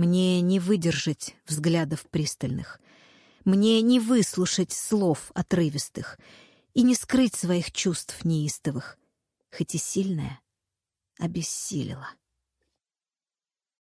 Мне не выдержать взглядов пристальных. Мне не выслушать слов отрывистых и не скрыть своих чувств неистовых, хоть и сильная обессилила.